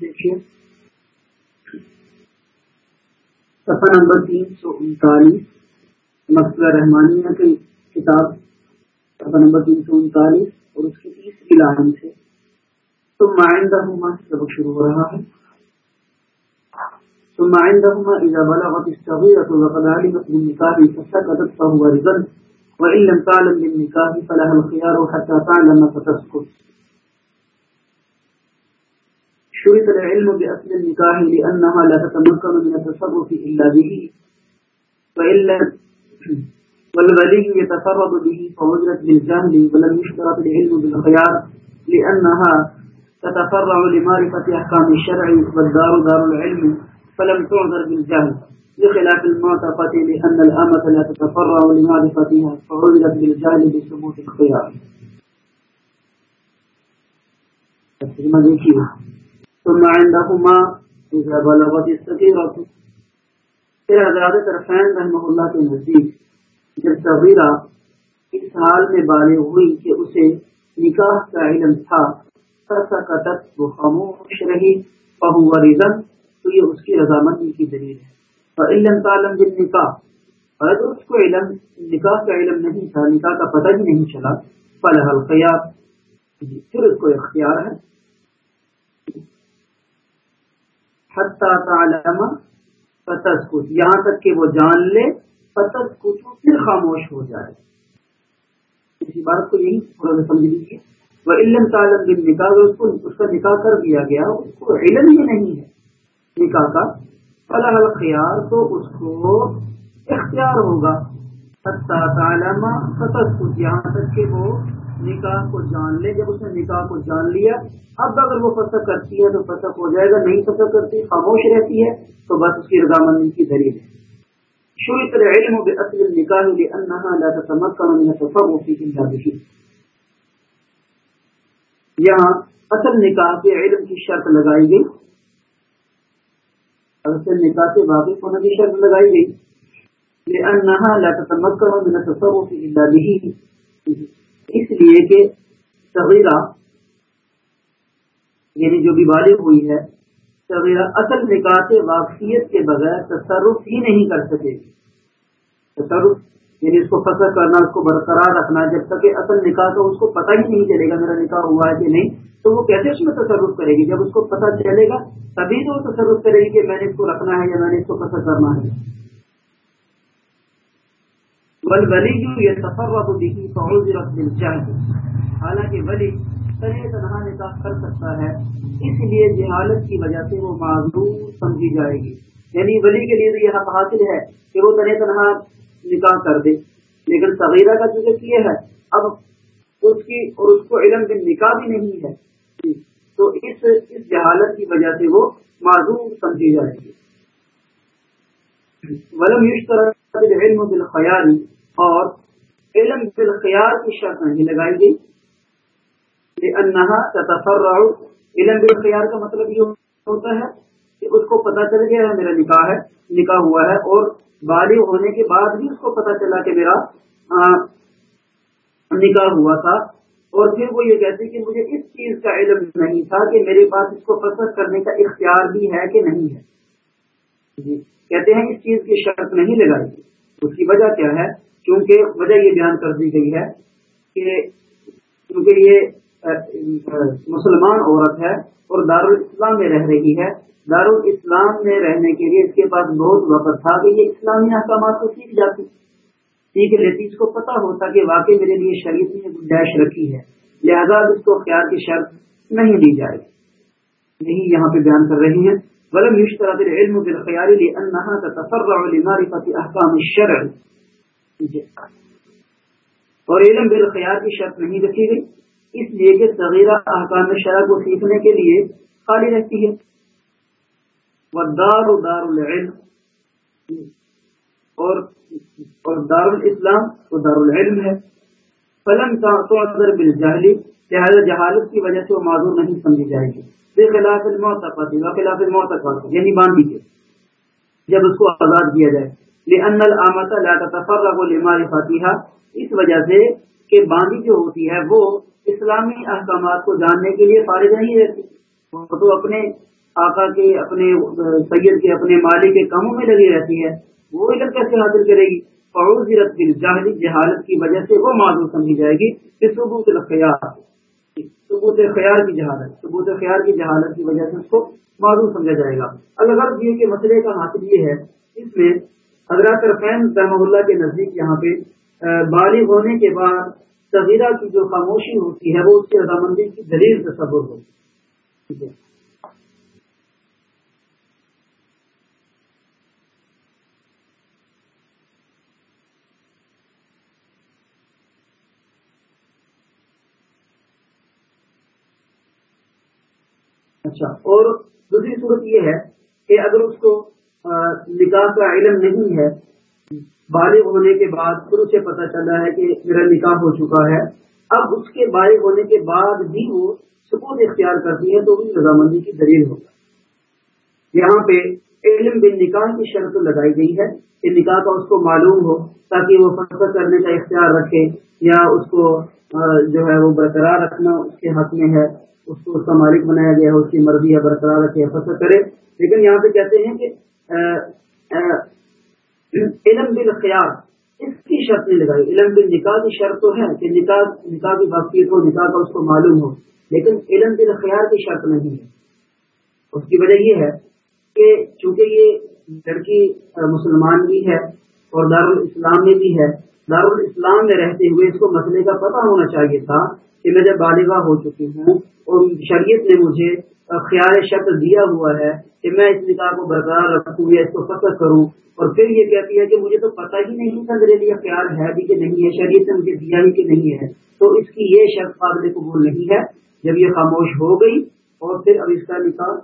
دیکھیے صفحہ نمبر تین، سو انتالیس مسئلہ رحمانیہ کی کتاب صفحہ نمبر تین، سو انتالیس، اور اس کی تیسری لائن سے، ثم عندهما سبق شروع ہو رہا ہے۔ ثم عندهما اذا بلغت الصغيرة وقد علمت بالنكاح فسكتت، فهو رزق وإن لم تعلم بالنكاح فلها الخيار حتى تعلم فتسكت۔ شرط العلم بأصل النكاح لأنها لا تتمكن من التصرف إلا به. وإلا والولي يتفرد به فوجدت بالجهل ولم يشترط العلم بالخيار لأنها تتفرع لمعرفة أحكام الشرع والدار دار العلم فلم تعذر بالجهل. بخلاف المعتقد لأن الأمة لا تتفرع لمعرفتها فوجدت بالجهل بثبوت الخيار. ترجمہ دیکھیے ثم عندهما اذا بلغت الصغيرة. پھر حضرات طرفین رحمہ اللہ کے نزدیک جب صغیرہ اس حال میں بالغ ہوئی کہ اسے نکاح کا علم تھا فسکتت وہ خاموش رہی، فہو رضن تو یہ اس کی رضامندی کی دلیل ہے۔ اور علم تعلم جن نکاح اور اگر اس کو علم، نکاح کا علم نہیں تھا، نکاح کا پتہ ہی نہیں چلا فلح الخیار جی، پھر اس کو اختیار ہے۔ تعلم فتسکت، یہاں تک کہ وہ جان لے، فتسکت پھر خاموش ہو جائے۔ اسی بات کو یہی تھوڑا سا سمجھ لیجیے وہ علم تعلم جن نکاح اس کو اس کا نکاح کر دیا گیا، اس کو علم ہی نہیں ہے۔ نکاح کا فلاح الخیار تو اس کو اختیار ہوگا۔ تعلم فتسکت، یہاں تک کہ وہ نکاح کو جان لے، جب اس نے نکاح کو جان لیا، اب اگر وہ فسق کرتی ہے تو فسق ہو جائے گا، نہیں فسق کرتی، خاموش رہتی ہے، تو بس اس کی رضامندی کی دلیل ہے شروع طرح علم بے اصل نکاح لے انہا لا تتمکن من التصرف فی کتابه یہاں اصل نکاح کے علم کی شرط لگائی گئی۔ اصل نکاح سے واقف ہونے کی شرط لگائی گئی۔ لأنها لا تتمكن من التصرف إلا به اس لیے کہ صغیرہ یعنی جو بھی بالغ ہوئی ہے صغیرہ اصل نکاح سے واقفیت کے بغیر تصرف ہی نہیں کر سکے گی۔ تصرف یعنی اس کو فصل کرنا، اس کو برقرار رکھنا، جب تک کہ اصل نکاح تو اس کو پتہ ہی نہیں چلے گا، میرا نکاح ہوا ہے کہ نہیں، تو وہ کیسے اس میں تصرف کرے گی؟ جب اس کو پتہ چلے گا، تبھی تو وہ تصرف کرے گی کہ میں نے اس کو رکھنا ہے یا میں نے اس کو فصل کرنا ہے۔ ولی یہ سفر و دیکھی فوج چاہیے حالانکہ ولی طرح تنہا نکاح کر سکتا ہے، اس لیے جہالت کی وجہ سے وہ معذور سمجھی جائے گی۔ یعنی ولی کے لیے یہ حق حاصل ہے کہ وہ طرح تنہا نکاح کر دے۔ لیکن صغیرہ کا چونکہ یہ ہے، اب اس کی اور اس کو علم کے نکاح بھی نہیں ہے۔ تو اس اس جہالت کی وجہ سے وہ معذور سمجھی جائے گی۔ ولم یشترط العلم بالخیال۔ اور علم بالخیار کی شرط نہیں لگائی گئی۔ تتفرع۔ علم بالخیار کا مطلب یہ ہوتا ہے کہ اس کو پتہ چل گیا ہے، میرا نکاح ہے، نکاح ہوا ہے، اور بالغ ہونے کے بعد بھی اس کو پتہ چلا کہ میرا نکاح ہوا تھا۔ اور پھر وہ یہ کہتے کہ مجھے اس چیز کا علم نہیں تھا کہ میرے پاس اس کو پسند کرنے کا اختیار بھی ہے کہ نہیں ہے۔ جی کہتے ہیں اس چیز کی شرط نہیں لگائی اس کی وجہ کیا ہے؟ کیونکہ وجہ یہ بیان کر دی گئی ہے کہ کیونکہ یہ مسلمان عورت ہے اور دارالاسلام میں رہ رہی ہے۔ دارالاسلام میں رہنے کے لیے اس کے پاس بہت وقت تھا کہ یہ اسلامی احکامات کو سیکھ جاتی۔ سیکھ لیتی۔ اس کو پتا ہوتا کہ واقعی میرے لیے شریف نے گنجائش رکھی ہے۔ لہذا اس کو خیال کی شرط نہیں دی جائے۔ یہی یہاں پہ بیان کر رہی ہیں۔ ولم يشترط العلم بالخيار لأنها تتفرع لمعرفة أحكام الشرع اور علم بالخیار کی شرط نہیں رکھی گئی۔ اس لیے کہ صغیرہ احکام شرع کو سیکھنے کے لیے خالی رہتی ہے۔ دار دار العلم اور اور دار الاسلام وہ دار العلم ہے۔ فلم کا تو لہذا جہالت کی وجہ سے وہ معذور نہیں سمجھی جائے گی۔ بے خلاف المعتقد۔ خلاف المعتقد۔ یعنی باندھی کے جب اس کو آزاد کیا جائے۔ لأن الامت لا تتفرغ لمعرفتها، اس وجہ سے کہ باندھی جو ہوتی ہے وہ اسلامی احکامات کو جاننے کے لیے فارغ نہیں رہتی۔ وہ تو اپنے آقا کے، اپنے سید کے، اپنے مالک کے کاموں میں لگی رہتی ہے۔ وہ علم کیسے حاصل کرے گی؟ فروزرت جاہلی جہالت کی وجہ سے وہ معذور سمجھی جائے گی۔ کہ ثبوت الخیار۔ ثبوت خیال کی جہالت، ثبوت خیال کی جہالت کی وجہ سے اس کو معذور سمجھا جائے گا۔ اگر غرض یہ کہ مسئلے کا حاصل یہ ہے، اس میں حضرات رفین رحمہ اللہ کے نزدیک یہاں پہ بالغ ہونے کے بعد تغیرہ کی جو خاموشی ہوتی ہے، وہ اس کی رضامندی کی دلیل تصور ہوتی ٹھیک ہے۔ اچھا اور دوسری صورت یہ ہے کہ اگر اس کو نکاح کا علم نہیں ہے۔ بالغ ہونے کے بعد پھر اسے پتا چلا ہے کہ میرا نکاح ہو چکا ہے۔ اب اس کے بالغ ہونے کے بعد بھی وہ سکون اختیار کرتی ہے تو بھی رضامندی کی دلیل ہوگا۔ یہاں پہ علم بن نکاح کی شرط لگائی گئی ہے کہ نکاح کا اس کو معلوم ہو تاکہ وہ فصل کرنے کا اختیار رکھے یا اس کو جو ہے وہ برقرار رکھنا اس کے حق میں ہے، اس کو اس کا مالک بنایا گیا ہے اس کی مرضی ہے، برقرار رکھے فصل کرے۔ لیکن یہاں پہ کہتے ہیں کہ علم بل خیال اس کی شرط نہیں لگائی۔ علم بل نکاح کی شرط تو ہے کہ نکاح نکاح کی باقیت ہو، نکاح کا اس کو معلوم ہو، لیکن علم بل خیال کی شرط نہیں ہے۔ اس کی وجہ یہ ہے کہ چونکہ یہ لڑکی مسلمان بھی ہے اور دارالاسلام میں بھی ہے، دارالاسلام میں رہتے ہوئے اس کو مسئلے کا پتہ ہونا چاہیے تھا کہ میں جب بالغاہ ہو چکی ہوں اور شریعت نے مجھے خیال شرط دیا ہوا ہے کہ میں اس نکاح کو برقرار رکھوں یا اس کو فخر کروں اور پھر یہ کہتی ہے کہ مجھے تو پتہ ہی نہیں تھا میرے لیے خیال ہے بھی کہ نہیں ہے، شریعت نے مجھے دیا ہی کہ نہیں ہے۔ تو اس کی یہ شرط قابل قبول نہیں ہے۔ جب یہ خاموش ہو گئی اور پھر اب اس کا نکاح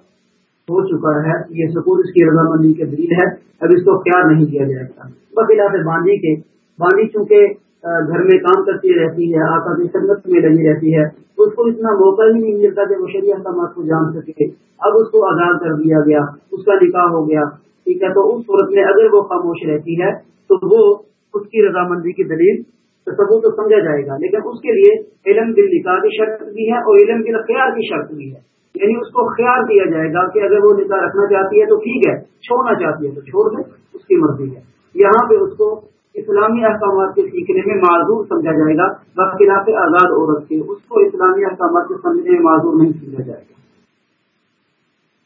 ہو چکا ہے، یہ سکون اس کی رضامندی کے دلیل ہے۔ اب اس کو خیال نہیں دیا جائے گا۔ بخلاف باندھی کے باندھی چونکہ گھر میں کام کرتی رہتی ہے، آقا کی سنگت میں لگی رہتی ہے۔ اس کو اتنا موقع ہی نہیں ملتا کہ وہ شریعت احکامات کو جان سکے۔ اب اس کو آزاد کر دیا گیا، اس کا نکاح ہو گیا۔ ٹھیک ہے، تو اس صورت میں اگر وہ خاموش رہتی ہے، تو وہ اس کی رضامندی کی دلیل تصور تو سمجھا جائے گا۔ لیکن اس کے لیے علم دل نکاح کی شرط بھی ہے اور علم دل خیال کی شرط بھی ہے۔ یعنی اس کو خیال دیا جائے گا کہ اگر وہ نکاح رکھنا چاہتی ہے تو ٹھیک ہے، چھوڑنا چاہتی ہے تو چھوڑ دے، اس کی مرضی ہے۔ یہاں پہ اس کو اسلامی احکامات کے سیکھنے میں معذور سمجھا جائے گا بخلاف آزاد عورت کے، اس کو اسلامی احکامات کے سمجھنے میں معذور نہیں سمجھا جائے گا۔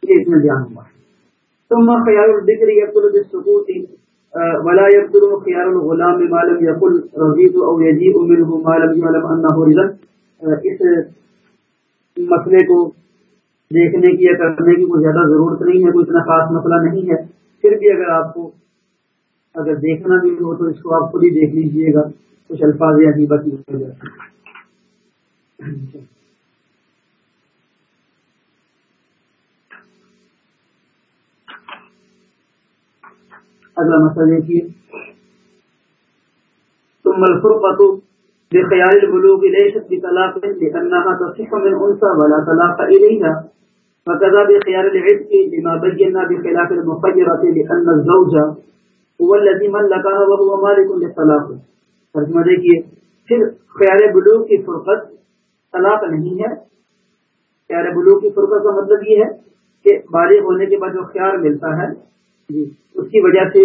یہ اس میں دھیان ہوا۔ ثم خیال الذکر یقل بالسکوت ولا يقدر خيار الغلام ما لم يقل رضيت او يجيء منه ما لم يعلم انه رضا۔ اس مسئلے کو دیکھنے کی یا کرنے کی کوئی زیادہ ضرورت نہیں ہے، کوئی اتنا خاص مسئلہ نہیں ہے۔ پھر بھی اگر آپ کو اگر دیکھنا بھی ہو تو اس کو آپ خود ہی دیکھ لیجیے گا، کچھ الفاظ عجیبت کی وجہ اگلا مسئلہ دیکھیے۔ ثم الفرقة بخيال البلوغ ليست بطلاق لأنها تصح من أنثى ولا طلاق إليها، فكذا بخيال العتق لما بينا بخلاف المخيرة لأن الزوج ترجمہ دیکھیے پھر خیال بلو کی فرقت طلاق نہیں ہے. خیال کی فرقت کا مطلب یہ ہے کہ بالغ ہونے کے بعد جو خیال ملتا ہے جی۔ اس کی وجہ سے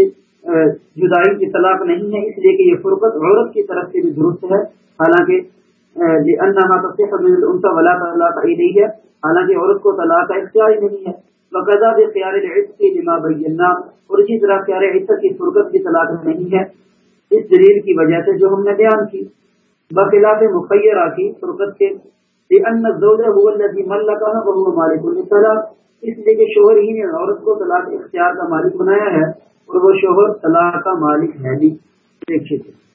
جدائی کی طلاق نہیں ہے اس لیے کہ یہ فرقت عورت کی طرف سے بھی درست ہے. حالانکہ ان کا ولا طلاق نہیں ہے حالانکہ عورت کو طلاق کا اختیار ہی نہیں ہے۔ وقضا بھی خیال عزت لما بینا اور اسی طرح خیال عزت کی فرقت کی طلاق نہیں ہے۔ اس دلیل کی وجہ سے جو ہم نے بیان کی۔ بخلاف مخیرہ کی فرقت کے ان الزوج هو الذي ملكها وهو مالك للطلاق اس لیے کہ شوہر ہی نے عورت کو طلاق اختیار کا مالک بنایا ہے اور وہ شوہر طلاق کا مالک ہے بھی دیکھیے۔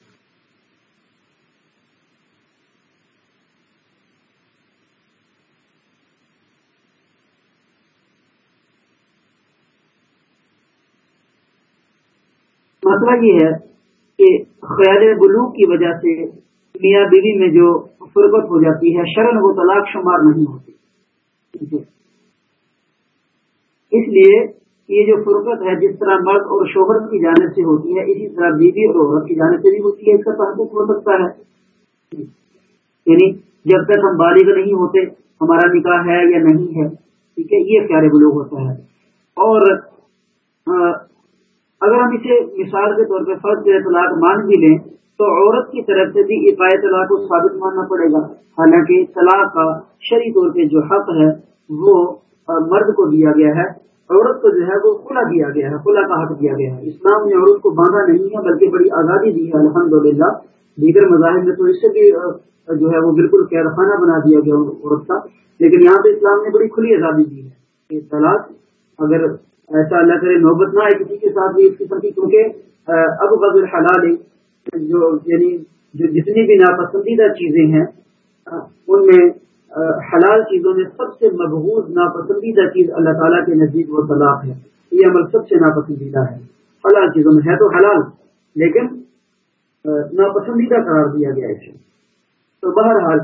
مسئلہ یہ ہے کہ خیال بلوک کی وجہ سے میاں بیوی میں جو فرقت ہو جاتی ہے، شرن وہ طلاق شمار نہیں ہوتی۔ اس لیے یہ جو فرقت ہے، جس طرح مرد اور شوہر کی جانب سے ہوتی ہے، اسی طرح بیوی اور عورت کی جانب سے بھی ہوتی ہے، اس کا تحفظ ہو سکتا ہے۔ یعنی جب تک ہم بالغ نہیں ہوتے، ہمارا نکاح ہے یا نہیں ہے، ٹھیک ہے؟ یہ اختیار بلوغ ہوتا ہے۔ اور اگر ہم اسے مثال کے طور پہ فرض طلاق مان بھی لیں، تو عورت کی طرف سے بھی عقائد طلاق کو ثابت ماننا پڑے گا۔ حالانکہ طلاق کا شرعی طور پہ جو حق ہے، وہ مرد کو دیا گیا ہے، عورت کو جو ہے وہ کھلا دیا گیا ہے کھلا کا حق دیا گیا ہے۔ اسلام نے عورت کو باندھا نہیں ہے، بلکہ بڑی آزادی دی ہے۔ الحمدللہ، دیگر مذاہب میں تو اس سے بھی جو ہے وہ بالکل قید خانہ بنا دیا گیا عورت کا۔ لیکن یہاں پہ اسلام نے بڑی کھلی آزادی دی ہے کہ طلاق اگر ایسا اللہ کرے نوبت نہ آئے کسی کے ساتھ بھی اس قسم کی کیونکہ اب غزل حلال جو یعنی جو جتنی بھی ناپسندیدہ چیزیں ہیں ان میں حلال چیزوں میں سب سے مقبوض ناپسندیدہ چیز اللہ تعالیٰ کے نزدیک وہ طلاق ہے۔ یہ عمل سب سے ناپسندیدہ ہے۔ حلال چیزوں میں ہے تو حلال، لیکن ناپسندیدہ قرار دیا گیا اسے تو بہرحال،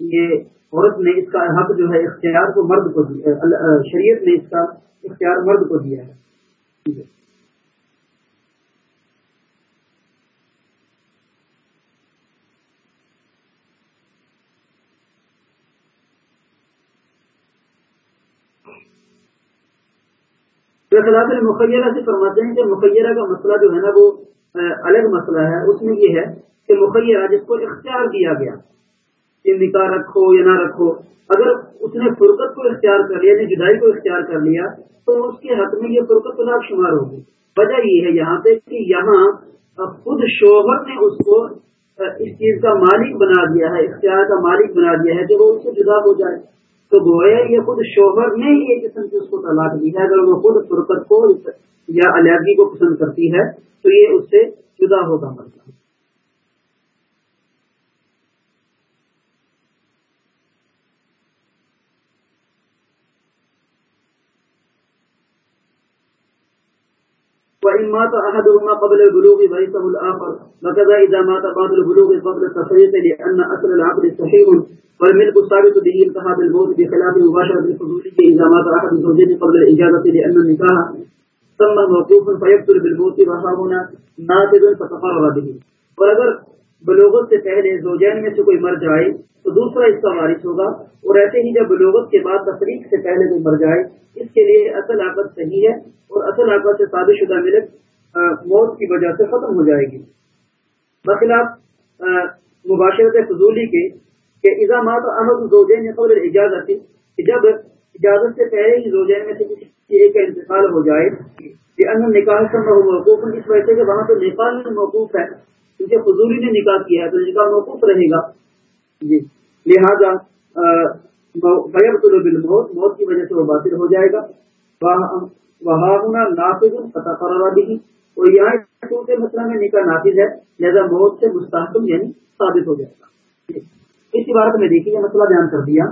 یہ عورت نے اس کا حق جو ہے، اختیار کو مرد کو دیا شریعت نے اس کا اختیار مرد کو دیا ہے۔ خلاف مخیرہ سے فرماتے ہیں کہ مخیرہ کا مسئلہ جو ہے نا وہ الگ مسئلہ ہے۔ اس میں یہ ہے کہ مخیرہ جس کو اختیار دیا گیا نکاح رکھو یا نہ رکھو۔ اگر اس نے فرقت کو اختیار کر لیا یعنی جدائی کو اختیار کر لیا، تو اس کے حق میں یہ فرقت طلاق شمار ہوگی۔ وجہ یہ ہے یہاں پہ کہ یہاں خود شوہر نے اس کو اس چیز کا مالک بنا دیا ہے، اختیار کا مالک بنا دیا ہے کہ وہ اس سے جدا ہو جائے۔ تو گویا یہ خود شوہر نے ہی ایک قسم کی اس کو طلاق دی ہے۔ اگر وہ خود فرقت کو یا علیحدگی کو پسند کرتی ہے، تو یہ اس سے جدا ہوگا۔ مطلب وإن مات أحدهما قبل البلوغ ورثه الآخر وكذا إذا مات بعد البلوغ قبل التفريق لأن أصل العقل صحيح والملك الثابت به انتهى بالموت بخلاف مباشرة الفضولية إذا مات أحد الزوجين قبل الإجازة لأن النكاح تم موقوف فيقتل بالموت وهاهنا ناقض فتقرر به اور اگر بلوغت سے پہلے زوجین میں سے کوئی مر جائے تو دوسرا اس کا وارث ہوگا اور ایسے ہی جب بلوغت کے بعد تفریق سے پہلے کوئی مر جائے اس کے لیے اصل آپت صحیح ہے اور اصل آپت سے شادی شدہ ملک موت کی وجہ سے ختم ہو جائے گی۔ بخلاف مباشرت فضولی کے کہ اضامات احمد زوجین قبل اجازت کہ جب اجازت سے پہلے ہی زوجین میں سے کسی ایک کا انتقال ہو جائے کہ ان نکاح سے موقوف اس وجہ سے کہ وہاں تو نکاح موقوف ہے۔ کیونکہ فضولی نے نکاح کیا ہے تو نکاح موقوف رہے گا۔ جی۔ لہذا بیب بالموت موت کی وجہ سے وہ باطل ہو جائے گا۔ وہاں نافذ فتح قرار بھی اور یہاں کیونکہ مسئلہ میں نکاح نافذ ہے لہذا موت سے مستحکم یعنی ثابت ہو جائے گا۔ اس عبارت میں دیکھیے یہ مسئلہ بیان کر دیا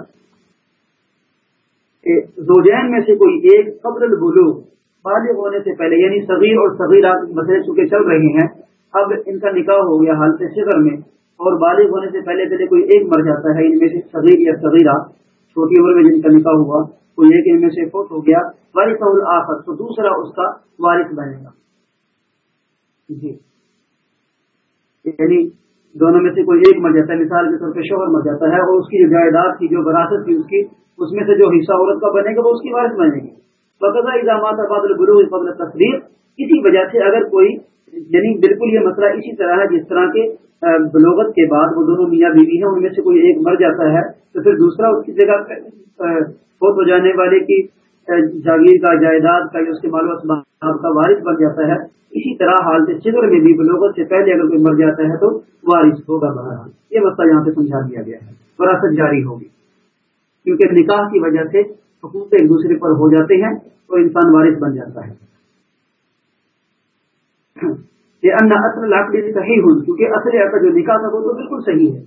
کہ زوجین میں سے کوئی ایک قبل البلوغ بالغ ہونے سے پہلے یعنی صغیر اور صغیرہ مسئلے چونکہ چل رہے ہیں اب ان کا نکاح ہو گیا حالت صغر میں اور بالغ ہونے سے پہلے پہلے کوئی ایک مر جاتا ہے، ان میں سے صغیر یا صغیرہ، چھوٹی عمر میں جن کا نکاح ہوا کوئی ایک ان میں سے فوت ہو گیا وارث آخر تو دوسرا اس کا وارث بنے گا۔ جی۔ یعنی دونوں میں سے کوئی ایک مر جاتا ہے، مثال کے طور پہ شوہر مر جاتا ہے اور اس کی جو جائیداد کی جو وراثت تھی اس کی، اس میں سے جو حصہ عورت کا بنے گا، وہ اس کی وارث بنے گی۔ بقضا اقدامات بادل گرو قبل تصویر اسی وجہ سے اگر کوئی یعنی بالکل یہ مسئلہ اسی طرح ہے جس طرح کے بلوغت کے بعد وہ دونوں میاں بیوی ہیں، ان میں سے کوئی ایک مر جاتا ہے تو پھر دوسرا اس کی جگہ فوت ہو جانے والے کی جاگیر کا، جائیداد کا یا اس کے مال و اسباب کا وارث بن جاتا ہے۔ اسی طرح حالت چگر میں بھی بلوغت سے پہلے اگر کوئی مر جاتا ہے تو وارث ہوگا بہرحال۔ یہ مسئلہ یہاں پہ سمجھا دیا گیا ہے۔ وراثت جاری ہوگی۔ کیونکہ نکاح کی وجہ سے حقوق ایک دوسرے پر ہو جاتے ہیں تو انسان وارث بن جاتا ہے۔ اصل لاکڑی صحیح ہوں کیونکہ اصل کا جو نکاح تھا وہ تو بالکل صحیح ہے۔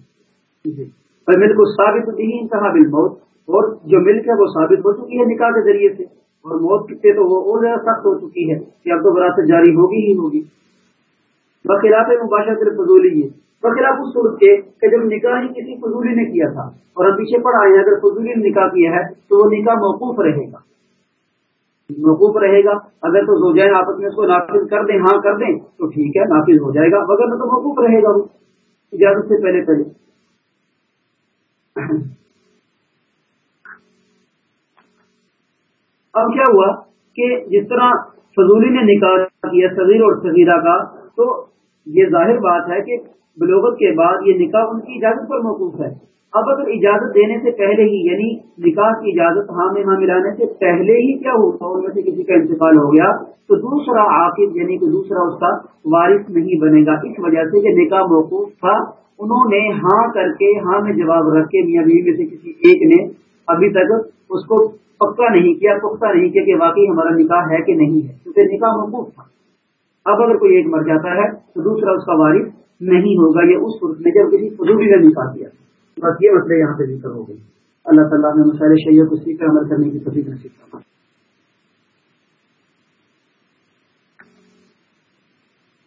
اور ملک کو ثابت بھی کہا بل موت اور جو ملک ہے وہ ثابت ہو چکی ہے نکاح کے ذریعے سے۔ اور موت کتنے تو وہ اور زیادہ سخت ہو چکی ہے کہ اب تو وراثت جاری ہوگی ہی ہوگی۔ بخلاف مباشر فضولی ہے بخلاف اس صورت کے کہ جب نکاح ہی کسی فضولی نے کیا تھا اور ہم پیچھے پڑ آئے اگر فضولی نے نکاح کیا ہے تو وہ نکاح موقوف رہے گا۔ موقوف رہے گا۔ اگر تو زوجین آپس میں اس کو نافذ کر دیں ہاں کر دیں، تو ٹھیک ہے، نافذ ہو جائے گا اگر تو موقوف رہے گا۔ وہ اجازت سے پہلے پہلے۔ اب کیا ہوا کہ جس طرح فضولی نے نکاح کیا، صغیر اور صغیرہ کا، تو یہ ظاہر بات ہے کہ بلوغت کے بعد یہ نکاح ان کی اجازت پر موقوف ہے۔ اب اگر اجازت دینے سے پہلے ہی یعنی نکاح کی اجازت ہاں میں ہاں ملانے سے پہلے ہی کیا ہوتا ان میں سے کسی کا انتقال ہو گیا، تو دوسرا عاقب یعنی کہ دوسرا اس کا وارث نہیں بنے گا۔ اس وجہ سے کہ نکاح موقوف تھا۔ انہوں نے ہاں کر کے ہاں میں جواب رکھ کے میاں بیوی میں سے کسی ایک نے ابھی تک اس کو پکا نہیں کیا، پختہ نہیں کیا کہ واقعی ہمارا نکاح ہے کہ نہیں ہے، کیونکہ نکاح موقوف تھا۔ اب اگر کوئی ایک مر جاتا ہے، تو دوسرا اس کا وارث نہیں ہوگا یہ اس صورت میں جب کسی فضولی نے نکال دیا بس یہ مسئلہ یہاں پہ ذکر ہو گئی اللہ تعالیٰ نے مسائل شیعہ کو سیکھ عمل کرنے کی سبھی نصیب کرنا